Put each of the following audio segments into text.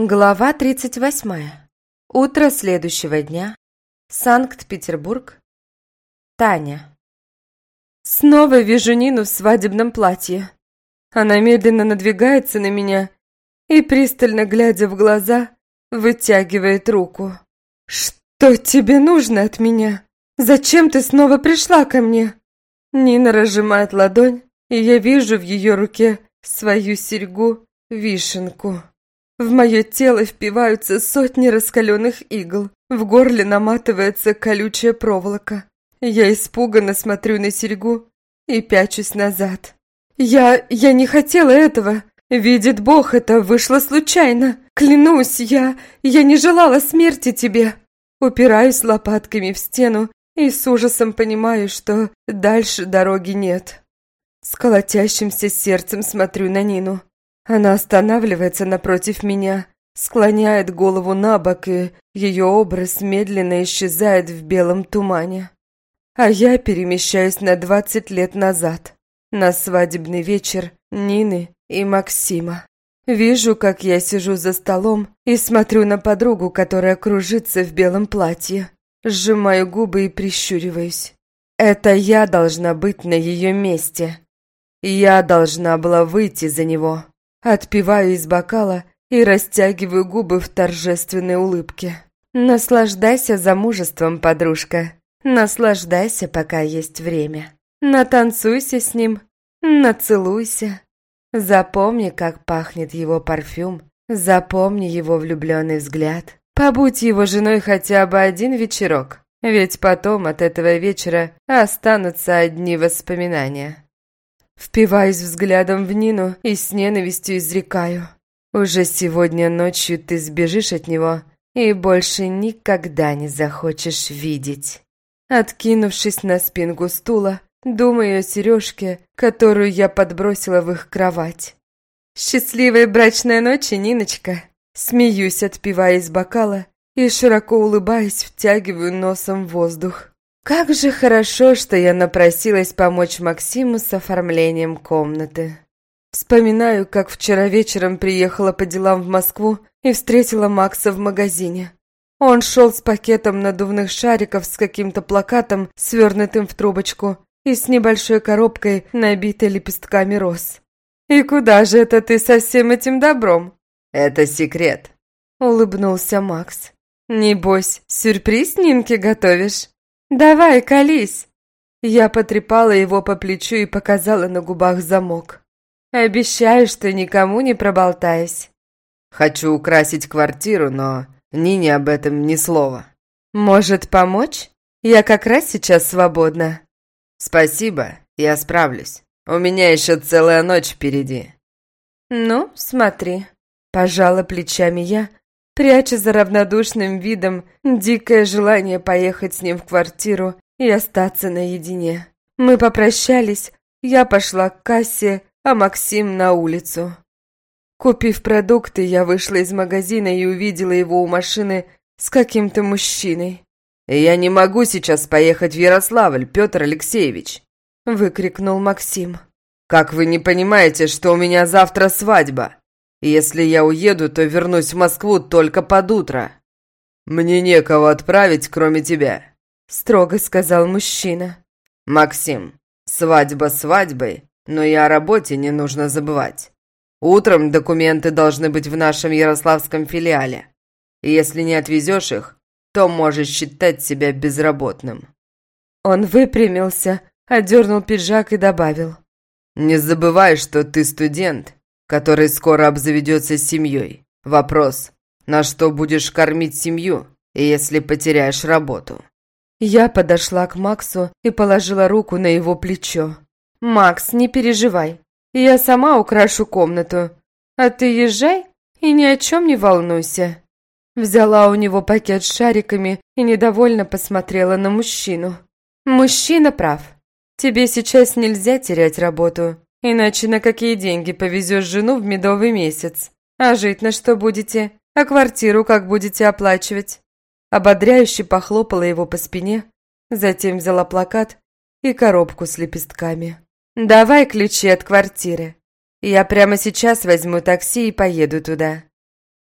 Глава 38. Утро следующего дня. Санкт-Петербург. Таня. Снова вижу Нину в свадебном платье. Она медленно надвигается на меня и, пристально глядя в глаза, вытягивает руку. «Что тебе нужно от меня? Зачем ты снова пришла ко мне?» Нина разжимает ладонь, и я вижу в ее руке свою серьгу-вишенку. В мое тело впиваются сотни раскаленных игл, в горле наматывается колючая проволока. Я испуганно смотрю на серьгу и пячусь назад. «Я... я не хотела этого. Видит Бог, это вышло случайно. Клянусь, я... я не желала смерти тебе». Упираюсь лопатками в стену и с ужасом понимаю, что дальше дороги нет. С колотящимся сердцем смотрю на Нину. Она останавливается напротив меня, склоняет голову на бок, и ее образ медленно исчезает в белом тумане. А я перемещаюсь на двадцать лет назад, на свадебный вечер Нины и Максима. Вижу, как я сижу за столом и смотрю на подругу, которая кружится в белом платье. Сжимаю губы и прищуриваюсь. Это я должна быть на ее месте. Я должна была выйти за него. Отпиваю из бокала и растягиваю губы в торжественной улыбке. Наслаждайся замужеством, подружка. Наслаждайся, пока есть время. Натанцуйся с ним, нацелуйся. Запомни, как пахнет его парфюм. Запомни его влюбленный взгляд. Побудь его женой хотя бы один вечерок, ведь потом от этого вечера останутся одни воспоминания. Впиваюсь взглядом в Нину и с ненавистью изрекаю. Уже сегодня ночью ты сбежишь от него и больше никогда не захочешь видеть. Откинувшись на спинку стула, думаю о сережке, которую я подбросила в их кровать. «Счастливой брачной ночи, Ниночка!» Смеюсь, отпивая из бокала, и широко улыбаясь, втягиваю носом воздух. Как же хорошо, что я напросилась помочь Максиму с оформлением комнаты. Вспоминаю, как вчера вечером приехала по делам в Москву и встретила Макса в магазине. Он шел с пакетом надувных шариков с каким-то плакатом, свернутым в трубочку, и с небольшой коробкой, набитой лепестками роз. «И куда же это ты со всем этим добром?» «Это секрет», — улыбнулся Макс. «Небось, сюрприз Нинке готовишь?» «Давай, колись!» Я потрепала его по плечу и показала на губах замок. «Обещаю, что никому не проболтаюсь». «Хочу украсить квартиру, но Нине об этом ни слова». «Может, помочь? Я как раз сейчас свободна». «Спасибо, я справлюсь. У меня еще целая ночь впереди». «Ну, смотри». Пожала плечами я, пряча за равнодушным видом дикое желание поехать с ним в квартиру и остаться наедине. Мы попрощались, я пошла к кассе, а Максим на улицу. Купив продукты, я вышла из магазина и увидела его у машины с каким-то мужчиной. «Я не могу сейчас поехать в Ярославль, Петр Алексеевич!» – выкрикнул Максим. «Как вы не понимаете, что у меня завтра свадьба?» Если я уеду, то вернусь в Москву только под утро. Мне некого отправить, кроме тебя», — строго сказал мужчина. «Максим, свадьба свадьбой, но и о работе не нужно забывать. Утром документы должны быть в нашем ярославском филиале. Если не отвезешь их, то можешь считать себя безработным». Он выпрямился, одернул пиджак и добавил. «Не забывай, что ты студент который скоро обзаведется семьей. Вопрос, на что будешь кормить семью, если потеряешь работу?» Я подошла к Максу и положила руку на его плечо. «Макс, не переживай. Я сама украшу комнату. А ты езжай и ни о чем не волнуйся». Взяла у него пакет с шариками и недовольно посмотрела на мужчину. «Мужчина прав. Тебе сейчас нельзя терять работу. Иначе на какие деньги повезешь жену в медовый месяц? А жить на что будете? А квартиру как будете оплачивать?» Ободряюще похлопала его по спине, затем взяла плакат и коробку с лепестками. «Давай ключи от квартиры. Я прямо сейчас возьму такси и поеду туда.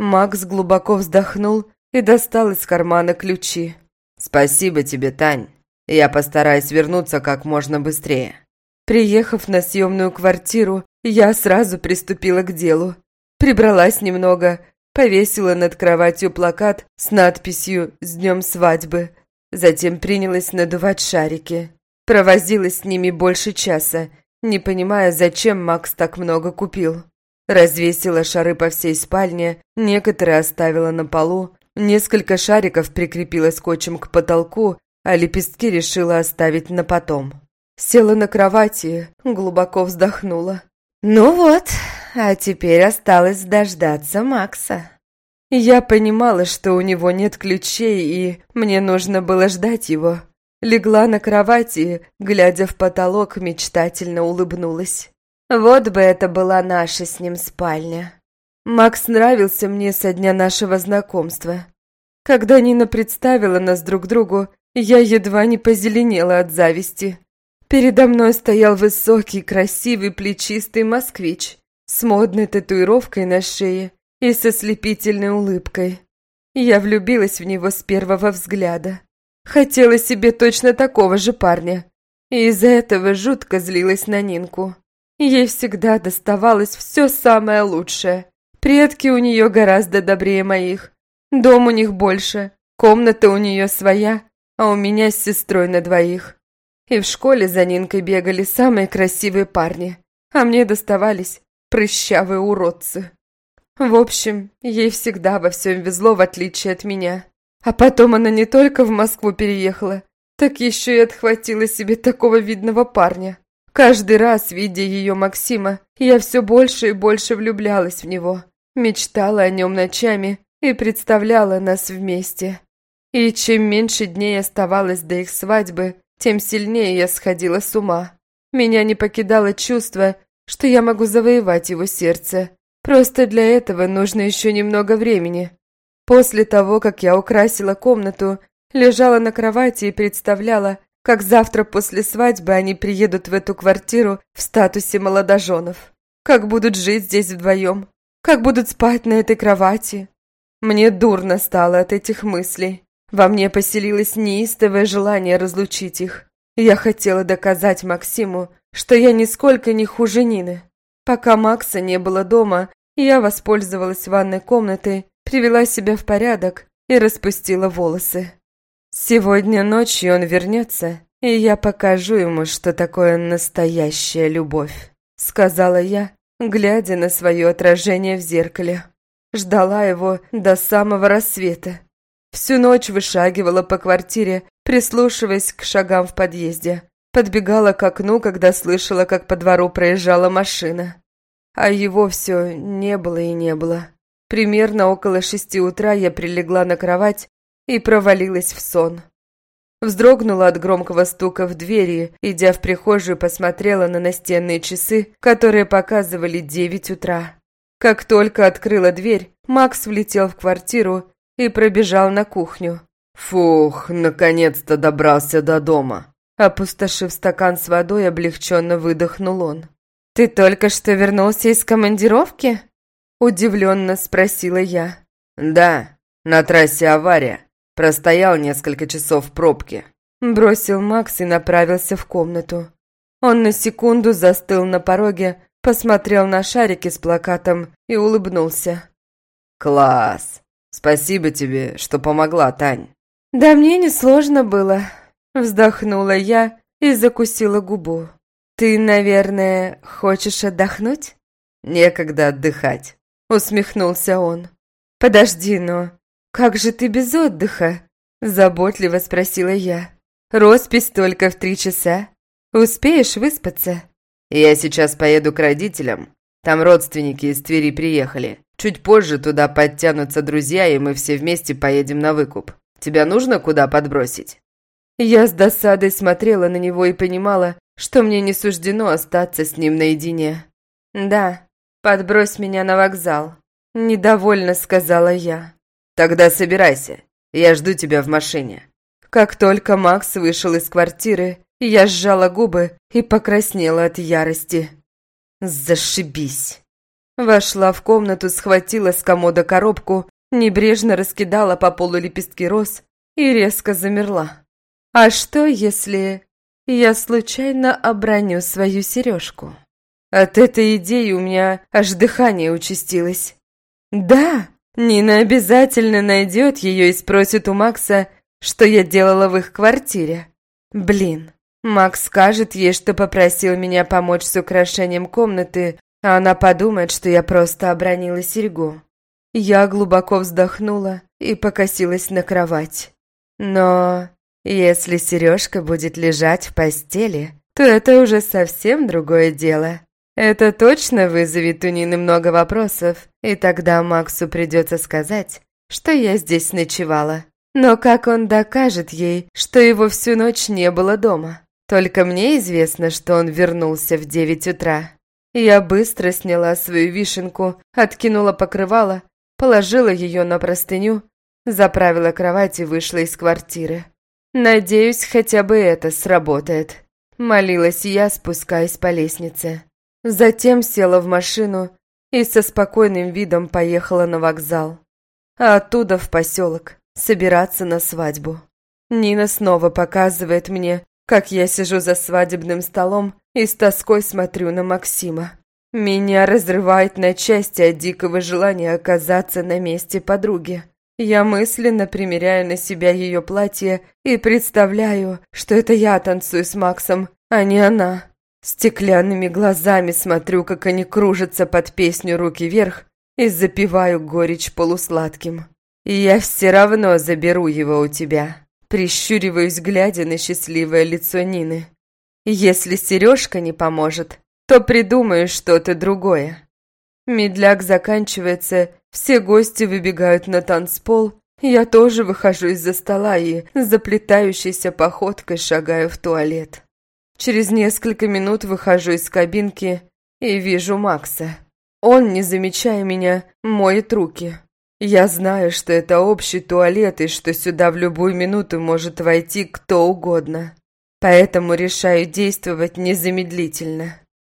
Макс глубоко вздохнул и достал из кармана ключи. «Спасибо тебе, Тань. Я постараюсь вернуться как можно быстрее». Приехав на съемную квартиру, я сразу приступила к делу. Прибралась немного, повесила над кроватью плакат с надписью «С днем свадьбы». Затем принялась надувать шарики. Провозилась с ними больше часа, не понимая, зачем Макс так много купил. Развесила шары по всей спальне, некоторые оставила на полу, несколько шариков прикрепила скотчем к потолку, а лепестки решила оставить на потом. Села на кровати, глубоко вздохнула. «Ну вот, а теперь осталось дождаться Макса». Я понимала, что у него нет ключей, и мне нужно было ждать его. Легла на кровати, глядя в потолок, мечтательно улыбнулась. Вот бы это была наша с ним спальня. Макс нравился мне со дня нашего знакомства. Когда Нина представила нас друг другу, я едва не позеленела от зависти. Передо мной стоял высокий, красивый, плечистый москвич с модной татуировкой на шее и со слепительной улыбкой. Я влюбилась в него с первого взгляда. Хотела себе точно такого же парня. И из-за этого жутко злилась на Нинку. Ей всегда доставалось все самое лучшее. Предки у нее гораздо добрее моих. Дом у них больше, комната у нее своя, а у меня с сестрой на двоих. И в школе за Нинкой бегали самые красивые парни, а мне доставались прыщавые уродцы. В общем, ей всегда во всем везло, в отличие от меня. А потом она не только в Москву переехала, так еще и отхватила себе такого видного парня. Каждый раз, видя ее Максима, я все больше и больше влюблялась в него, мечтала о нем ночами и представляла нас вместе. И чем меньше дней оставалось до их свадьбы, тем сильнее я сходила с ума. Меня не покидало чувство, что я могу завоевать его сердце. Просто для этого нужно еще немного времени. После того, как я украсила комнату, лежала на кровати и представляла, как завтра после свадьбы они приедут в эту квартиру в статусе молодоженов. Как будут жить здесь вдвоем. Как будут спать на этой кровати. Мне дурно стало от этих мыслей. Во мне поселилось неистовое желание разлучить их. Я хотела доказать Максиму, что я нисколько не хуже Нины. Пока Макса не было дома, я воспользовалась ванной комнатой привела себя в порядок и распустила волосы. Сегодня ночью он вернется, и я покажу ему, что такое настоящая любовь, сказала я, глядя на свое отражение в зеркале. Ждала его до самого рассвета. Всю ночь вышагивала по квартире, прислушиваясь к шагам в подъезде. Подбегала к окну, когда слышала, как по двору проезжала машина. А его все не было и не было. Примерно около шести утра я прилегла на кровать и провалилась в сон. Вздрогнула от громкого стука в двери, идя в прихожую, посмотрела на настенные часы, которые показывали девять утра. Как только открыла дверь, Макс влетел в квартиру и пробежал на кухню. «Фух, наконец-то добрался до дома!» Опустошив стакан с водой, облегченно выдохнул он. «Ты только что вернулся из командировки?» Удивленно спросила я. «Да, на трассе авария. Простоял несколько часов в пробке». Бросил Макс и направился в комнату. Он на секунду застыл на пороге, посмотрел на шарики с плакатом и улыбнулся. «Класс! Спасибо тебе, что помогла, Тань». «Да мне не сложно было», — вздохнула я и закусила губу. «Ты, наверное, хочешь отдохнуть?» «Некогда отдыхать усмехнулся он. «Подожди, но как же ты без отдыха?» Заботливо спросила я. «Роспись только в три часа. Успеешь выспаться?» «Я сейчас поеду к родителям. Там родственники из Твери приехали. Чуть позже туда подтянутся друзья, и мы все вместе поедем на выкуп. Тебя нужно куда подбросить?» Я с досадой смотрела на него и понимала, что мне не суждено остаться с ним наедине. «Да, «Подбрось меня на вокзал», – недовольно сказала я. «Тогда собирайся, я жду тебя в машине». Как только Макс вышел из квартиры, я сжала губы и покраснела от ярости. «Зашибись!» Вошла в комнату, схватила с комода коробку, небрежно раскидала по полу лепестки роз и резко замерла. А что, если я случайно оброню свою сережку? От этой идеи у меня аж дыхание участилось. Да, Нина обязательно найдет ее и спросит у Макса, что я делала в их квартире. Блин, Макс скажет ей, что попросил меня помочь с украшением комнаты, а она подумает, что я просто обронила серьгу. Я глубоко вздохнула и покосилась на кровать. Но если сережка будет лежать в постели, то это уже совсем другое дело. Это точно вызовет у Нины много вопросов, и тогда Максу придется сказать, что я здесь ночевала. Но как он докажет ей, что его всю ночь не было дома? Только мне известно, что он вернулся в девять утра. Я быстро сняла свою вишенку, откинула покрывало, положила ее на простыню, заправила кровать и вышла из квартиры. Надеюсь, хотя бы это сработает. Молилась я, спускаясь по лестнице. Затем села в машину и со спокойным видом поехала на вокзал. А оттуда в поселок, собираться на свадьбу. Нина снова показывает мне, как я сижу за свадебным столом и с тоской смотрю на Максима. Меня разрывает на части от дикого желания оказаться на месте подруги. Я мысленно примеряю на себя ее платье и представляю, что это я танцую с Максом, а не она. Стеклянными глазами смотрю, как они кружатся под песню «Руки вверх» и запиваю горечь полусладким. «Я все равно заберу его у тебя», прищуриваюсь, глядя на счастливое лицо Нины. Если сережка не поможет, то придумаю что-то другое. Медляк заканчивается, все гости выбегают на танцпол, я тоже выхожу из-за стола и заплетающейся походкой шагаю в туалет. Через несколько минут выхожу из кабинки и вижу Макса. Он, не замечая меня, моет руки. Я знаю, что это общий туалет и что сюда в любую минуту может войти кто угодно поэтому решаю действовать незамедлительно.